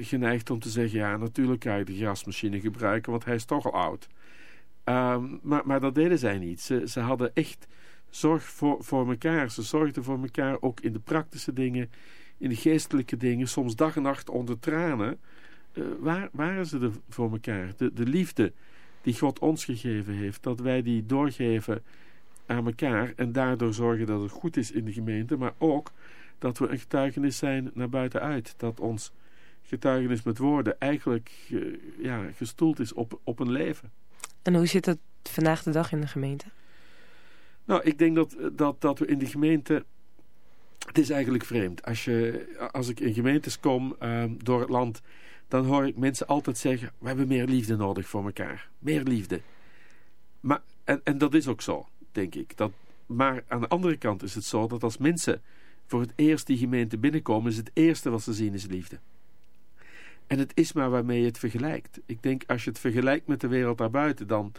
geneigd om te zeggen... ja, natuurlijk kan je de grasmachine gebruiken, want hij is toch al oud. Um, maar, maar dat deden zij niet. Ze, ze hadden echt zorg voor, voor elkaar. Ze zorgden voor elkaar ook in de praktische dingen, in de geestelijke dingen. Soms dag en nacht onder tranen. Uh, waar, waren ze er voor elkaar? De, de liefde die God ons gegeven heeft, dat wij die doorgeven aan elkaar en daardoor zorgen dat het goed is in de gemeente, maar ook dat we een getuigenis zijn naar buitenuit. Dat ons getuigenis met woorden eigenlijk uh, ja, gestoeld is op, op een leven. En hoe zit het vandaag de dag in de gemeente? Nou, ik denk dat, dat, dat we in de gemeente... Het is eigenlijk vreemd. Als, je, als ik in gemeentes kom uh, door het land... dan hoor ik mensen altijd zeggen... we hebben meer liefde nodig voor elkaar. Meer liefde. Maar, en, en dat is ook zo, denk ik. Dat, maar aan de andere kant is het zo dat als mensen... voor het eerst die gemeente binnenkomen... is het eerste wat ze zien is liefde. En het is maar waarmee je het vergelijkt. Ik denk als je het vergelijkt met de wereld daarbuiten, dan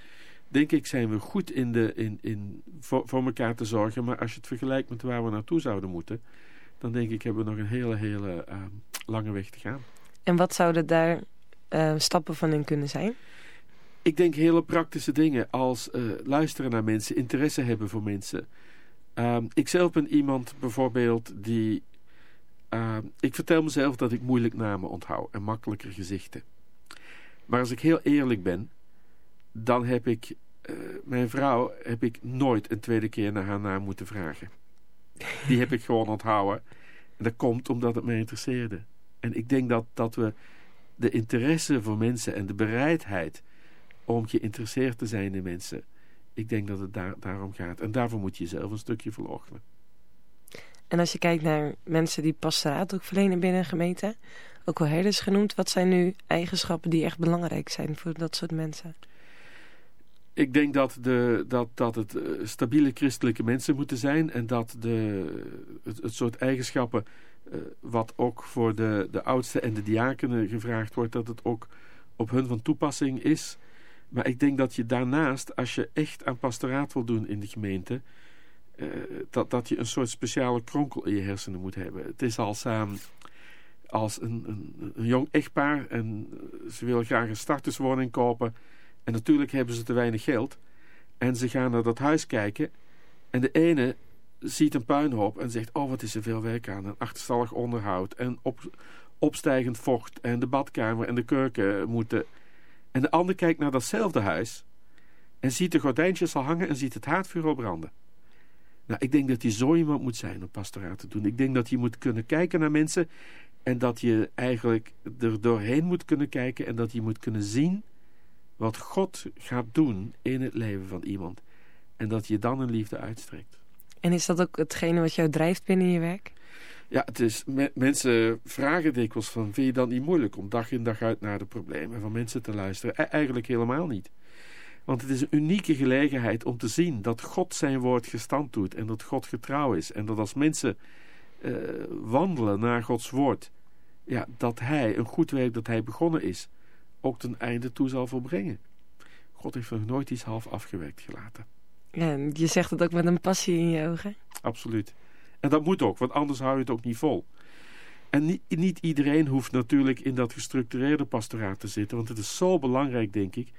denk ik zijn we goed in de, in, in, voor, voor elkaar te zorgen. Maar als je het vergelijkt met waar we naartoe zouden moeten, dan denk ik hebben we nog een hele, hele uh, lange weg te gaan. En wat zouden daar uh, stappen van in kunnen zijn? Ik denk hele praktische dingen als uh, luisteren naar mensen, interesse hebben voor mensen. ik zelf ben iemand bijvoorbeeld die Uh, ik vertel mezelf dat ik moeilijk namen onthoud en makkelijker gezichten. Maar als ik heel eerlijk ben, dan heb ik uh, mijn vrouw heb ik nooit een tweede keer naar haar naam moeten vragen. Die heb ik gewoon onthouden. En dat komt omdat het mij interesseerde. En ik denk dat, dat we de interesse voor mensen en de bereidheid om geïnteresseerd te zijn in mensen, ik denk dat het daar, daarom gaat. En daarvoor moet je jezelf een stukje verloochenen. En als je kijkt naar mensen die pastoraat ook verlenen binnen een gemeente, ook wel herders genoemd, wat zijn nu eigenschappen die echt belangrijk zijn voor dat soort mensen? Ik denk dat, de, dat, dat het uh, stabiele christelijke mensen moeten zijn en dat de, het, soort eigenschappen uh, wat ook voor de, de oudsten en de diakenen gevraagd wordt, dat het ook op hun van toepassing is. Maar ik denk dat je daarnaast, als je echt aan pastoraat wil doen in de gemeente, uh, dat, dat je een soort speciale kronkel in je hersenen moet hebben. Het is als, uh, als een, een, een, jong echtpaar en ze willen graag een starterswoning kopen. En natuurlijk hebben ze te weinig geld. En ze gaan naar dat huis kijken. En de ene ziet een puinhoop en zegt... oh, wat is er veel werk aan. Een achterstallig onderhoud en op, opstijgend vocht... en de badkamer en de keuken moeten... En de ander kijkt naar datzelfde huis en ziet de gordijntjes al hangen en ziet het haardvuur al branden. Nou, ik denk dat je zo iemand moet zijn om pastoraat te doen. Ik denk dat je moet kunnen kijken naar mensen en dat je eigenlijk er doorheen moet kunnen kijken en dat je moet kunnen zien wat God gaat doen in het leven van iemand. En dat je dan een liefde uitstrekt. En is dat ook hetgene wat jou drijft binnen je werk? Ja, het is, mensen vragen dikwijls van, vind je dat niet moeilijk om dag in dag uit naar de problemen van mensen te luisteren? E eigenlijk helemaal niet. Want het is een unieke gelegenheid om te zien dat God zijn woord gestand doet en dat God getrouw is. En dat als mensen uh, wandelen naar Gods woord, ja, dat hij een goed werk dat hij begonnen is, ook ten einde toe zal volbrengen. God heeft nog nooit iets half afgewerkt gelaten. Ja, je zegt het ook met een passie in je ogen. Absoluut. En dat moet ook, want anders hou je het ook niet vol. En niet, niet iedereen hoeft natuurlijk in dat gestructureerde pastoraat te zitten, want het is zo belangrijk, denk ik,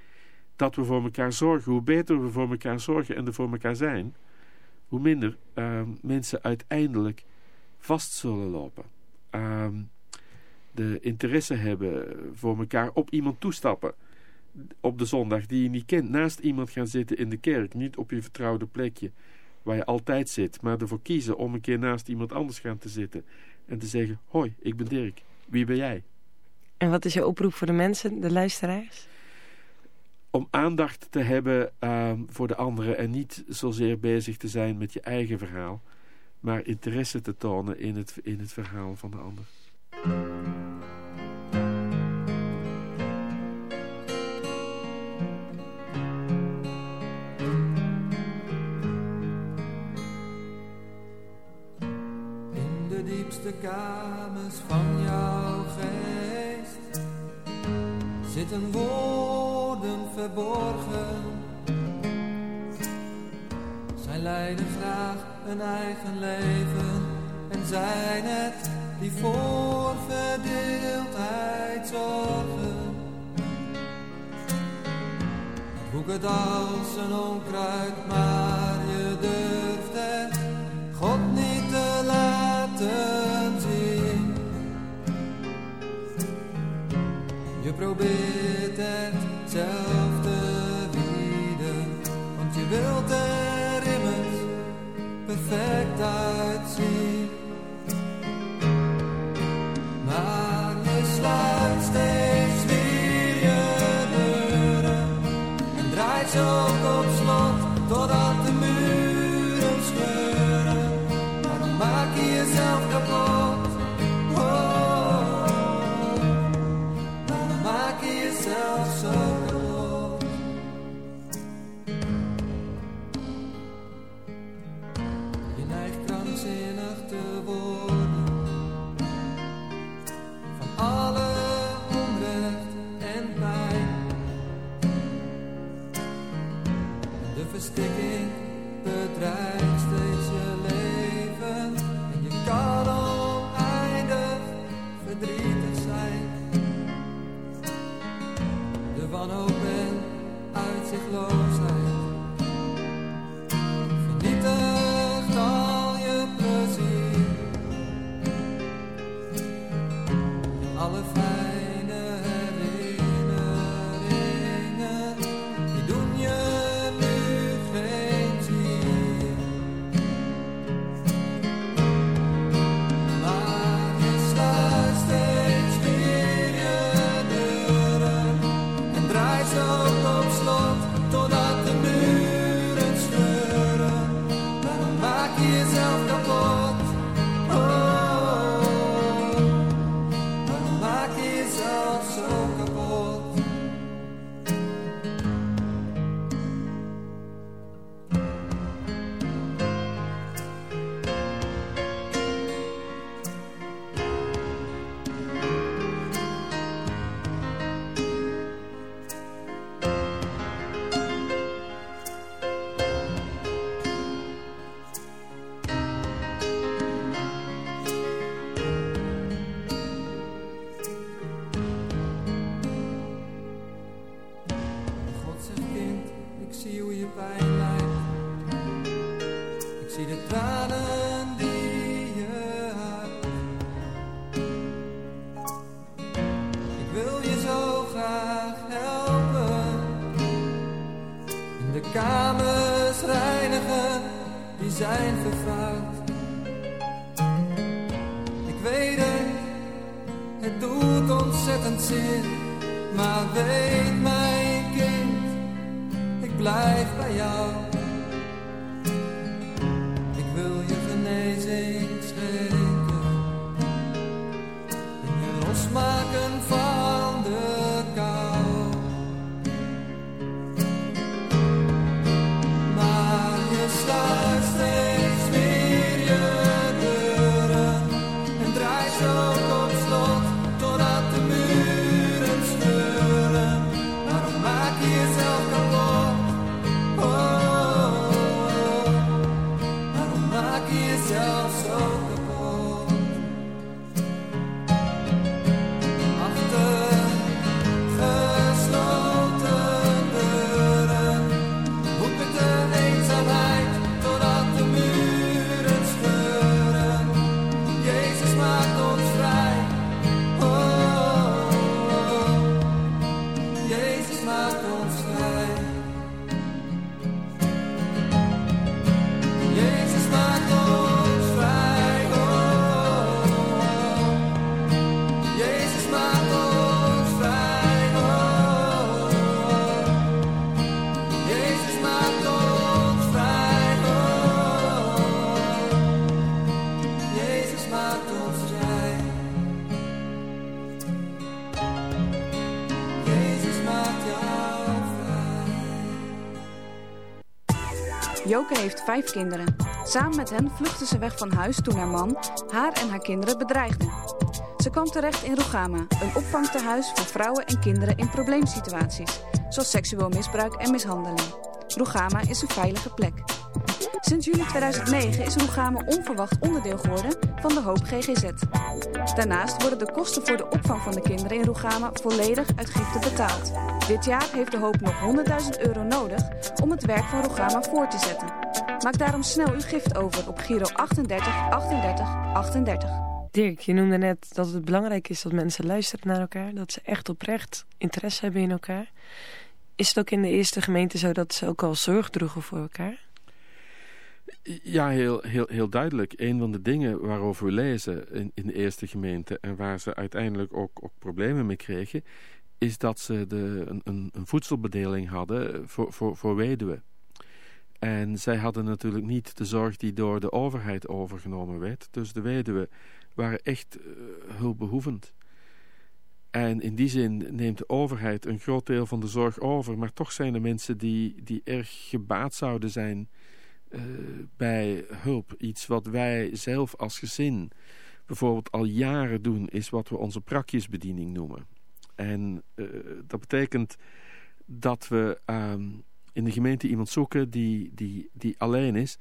dat we voor elkaar zorgen. Hoe beter we voor elkaar zorgen en er voor elkaar zijn, hoe minder uh, mensen uiteindelijk vast zullen lopen. Uh, de interesse hebben voor elkaar op iemand toestappen op de zondag die je niet kent. Naast iemand gaan zitten in de kerk. Niet op je vertrouwde plekje waar je altijd zit. Maar ervoor kiezen om een keer naast iemand anders gaan te zitten. En te zeggen, hoi, ik ben Dirk. Wie ben jij? En wat is je oproep voor de mensen, de luisteraars? Om aandacht te hebben uh, voor de anderen en niet zozeer bezig te zijn met je eigen verhaal. Maar interesse te tonen in het, in het verhaal van de ander. Kamers van jouw geest zitten woorden verborgen. Zij leiden graag een eigen leven en zijn het die voor verdeeldheid zorgen. Hoek het als een onkruid, maar probeert het zelf te bieden, want je wilt er immers perfect uitzien. Maar je sluit steeds weer je deuren en draait ze maar weet mijn kind, ik blijf bij jou. Joke heeft vijf kinderen. Samen met hen vluchtte ze weg van huis toen haar man haar en haar kinderen bedreigde. Ze kwam terecht in Rugama, een opvangtehuis voor vrouwen en kinderen in probleemsituaties, zoals seksueel misbruik en mishandeling. Rugama is een veilige plek. Sinds juli 2009 is Rugama onverwacht onderdeel geworden van de Hoop GGZ. Daarnaast worden de kosten voor de opvang van de kinderen in Rugama volledig uit giften betaald. Dit jaar heeft de Hoop nog 100.000 euro nodig om het werk van Rugama voor te zetten. Maak daarom snel uw gift over op Giro 38 38 38. Dirk, je noemde net dat het belangrijk is dat mensen luisteren naar elkaar. Dat ze echt oprecht interesse hebben in elkaar. Is het ook in de eerste gemeente zo dat ze ook al zorg droegen voor elkaar? Ja, heel, heel, heel duidelijk. Een van de dingen waarover we lezen in, in de eerste gemeente... en waar ze uiteindelijk ook, problemen mee kregen... is dat ze de, een, een, voedselbedeling hadden voor, voor, voor weduwen. En zij hadden natuurlijk niet de zorg die door de overheid overgenomen werd. Dus de weduwen waren echt uh, hulpbehoevend. En in die zin neemt de overheid een groot deel van de zorg over. Maar toch zijn er mensen die, die erg gebaat zouden zijn uh, bij hulp. Iets wat wij zelf als gezin bijvoorbeeld al jaren doen... is wat we onze prakjesbediening noemen. En uh, dat betekent dat we um, in de gemeente iemand zoeken die, die, die alleen is...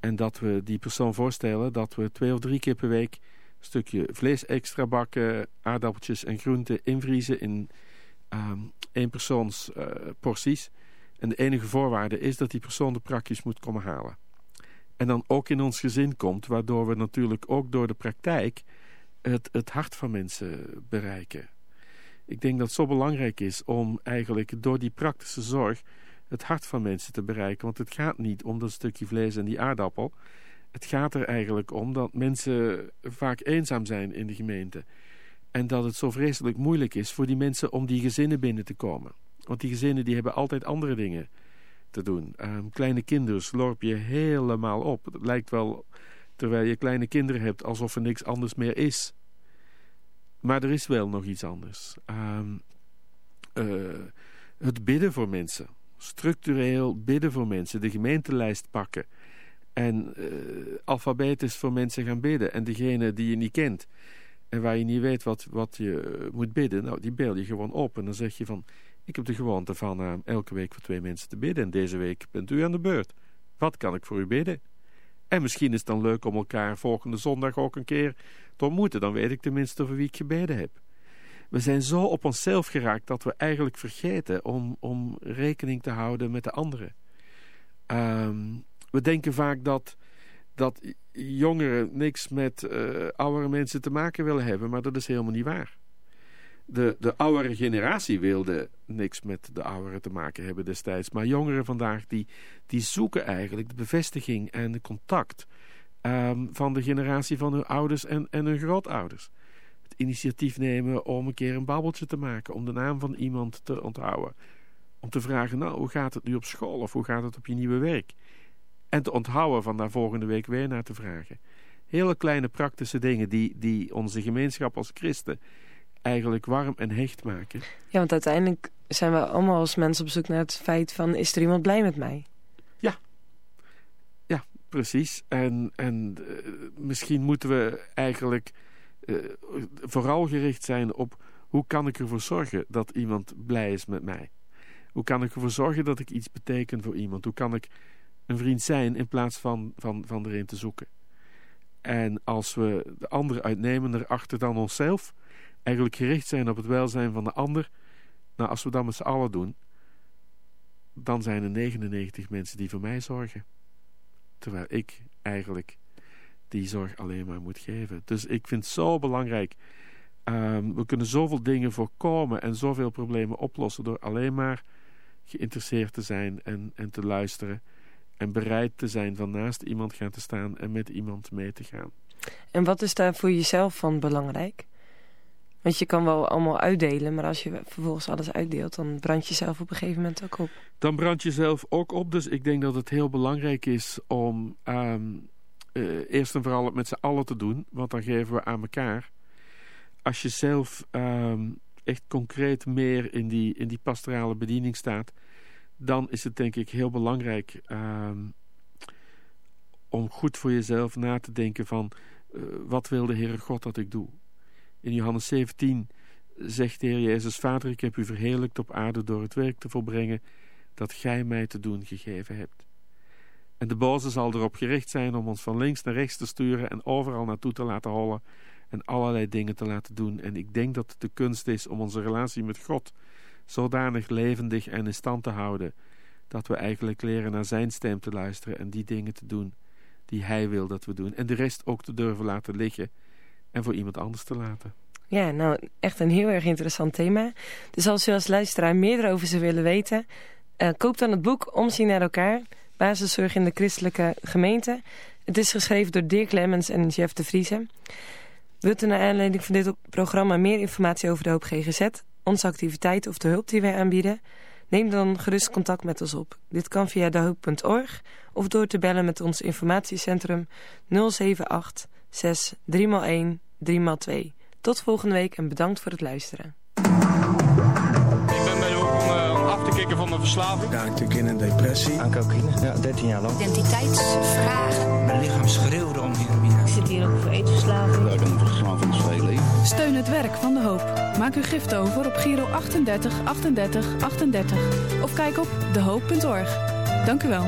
en dat we die persoon voorstellen dat we twee of drie keer per week stukje vlees extra bakken, aardappeltjes en groenten invriezen in één persoons uh, porties. En de enige voorwaarde is dat die persoon de prakjes moet komen halen. En dan ook in ons gezin komt, waardoor we natuurlijk ook door de praktijk het, het hart van mensen bereiken. Ik denk dat het zo belangrijk is om eigenlijk door die praktische zorg het hart van mensen te bereiken. Want het gaat niet om dat stukje vlees en die aardappel. Het gaat er eigenlijk om dat mensen vaak eenzaam zijn in de gemeente. En dat het zo vreselijk moeilijk is voor die mensen om die gezinnen binnen te komen. Want die gezinnen die hebben altijd andere dingen te doen. Um, kleine kinderen slorp je helemaal op. Het lijkt wel, terwijl je kleine kinderen hebt, alsof er niks anders meer is. Maar er is wel nog iets anders. Um, uh, het bidden voor mensen. Structureel bidden voor mensen. De gemeentelijst pakken. En uh, alfabetisch voor mensen gaan bidden. En degene die je niet kent. En waar je niet weet wat, wat je moet bidden. Nou, die bel je gewoon op. En dan zeg je van... Ik heb de gewoonte van uh, elke week voor twee mensen te bidden. En deze week bent u aan de beurt. Wat kan ik voor u bidden? En misschien is het dan leuk om elkaar volgende zondag ook een keer te ontmoeten. Dan weet ik tenminste over wie ik gebeden heb. We zijn zo op onszelf geraakt dat we eigenlijk vergeten om, om rekening te houden met de anderen. Um, we denken vaak dat, dat jongeren niks met uh, oudere mensen te maken willen hebben, maar dat is helemaal niet waar. De, de oudere generatie wilde niks met de ouderen te maken hebben destijds. Maar jongeren vandaag die, die zoeken eigenlijk de bevestiging en de contact um, van de generatie van hun ouders en, en hun grootouders. Het initiatief nemen om een keer een babbeltje te maken, om de naam van iemand te onthouden. Om te vragen, nou, hoe gaat het nu op school of hoe gaat het op je nieuwe werk? En te onthouden van daar volgende week weer naar te vragen. Hele kleine praktische dingen die, die onze gemeenschap als christen eigenlijk warm en hecht maken. Ja, want uiteindelijk zijn we allemaal als mensen op zoek naar het feit van... is er iemand blij met mij? Ja, ja precies. En, en uh, misschien moeten we eigenlijk uh, vooral gericht zijn op... hoe kan ik ervoor zorgen dat iemand blij is met mij? Hoe kan ik ervoor zorgen dat ik iets beteken voor iemand? Hoe kan ik een vriend zijn in plaats van, van, van erin te zoeken? En als we de ander uitnemender achter dan onszelf eigenlijk gericht zijn op het welzijn van de ander. Nou, als we dat met z'n allen doen, dan zijn er 99 mensen die voor mij zorgen. Terwijl ik eigenlijk die zorg alleen maar moet geven. Dus ik vind het zo belangrijk. Um, we kunnen zoveel dingen voorkomen en zoveel problemen oplossen door alleen maar geïnteresseerd te zijn en, en te luisteren. En bereid te zijn van naast iemand gaan te staan en met iemand mee te gaan. En wat is daar voor jezelf van belangrijk? Want je kan wel allemaal uitdelen, maar als je vervolgens alles uitdeelt... dan brand je zelf op een gegeven moment ook op. Dan brand je zelf ook op. Dus ik denk dat het heel belangrijk is om um, uh, eerst en vooral het met z'n allen te doen. Want dan geven we aan elkaar. Als je zelf um, echt concreet meer in die, in die pastorale bediening staat... dan is het denk ik heel belangrijk um, om goed voor jezelf na te denken van... Uh, wat wil de Heere God dat ik doe? In Johannes 17 zegt de Heer Jezus, Vader, ik heb u verheerlijkt op aarde door het werk te volbrengen dat gij mij te doen gegeven hebt. En de boze zal erop gericht zijn om ons van links naar rechts te sturen en overal naartoe te laten hollen en allerlei dingen te laten doen. En ik denk dat het de kunst is om onze relatie met God zodanig levendig en in stand te houden, dat we eigenlijk leren naar zijn stem te luisteren en die dingen te doen die hij wil dat we doen. En de rest ook te durven laten liggen en voor iemand anders te laten. Ja, nou echt een heel erg interessant thema. Dus als u als luisteraar meer over zou willen weten... Uh, koop dan het boek Omzien naar elkaar... Basiszorg in de christelijke gemeente. Het is geschreven door Dirk Lemmens en Jeff de Vriese. Wilt u naar aanleiding van dit programma meer informatie over de Hoop GGZ... onze activiteiten of de hulp die wij aanbieden... Neem dan gerust contact met ons op. Dit kan via dehoop.org of door te bellen met ons informatiecentrum 078 6 3x1 3x2. Tot volgende week en bedankt voor het luisteren. Ik ben bij de hoek om, uh, om af te kicken van mijn verslaving. Ja, natuurlijk in een depressie. Aan cocaïne, ja, 13 jaar lang. Identiteitsvragen. Mijn lichaam schreeuwde om heroïne. Ik zit hier ook voor eetverslaving. Ja, ik ben verslaving van het. Steun het werk van De Hoop. Maak uw gift over op Giro 38 38 38. Of kijk op dehoop.org. Dank u wel.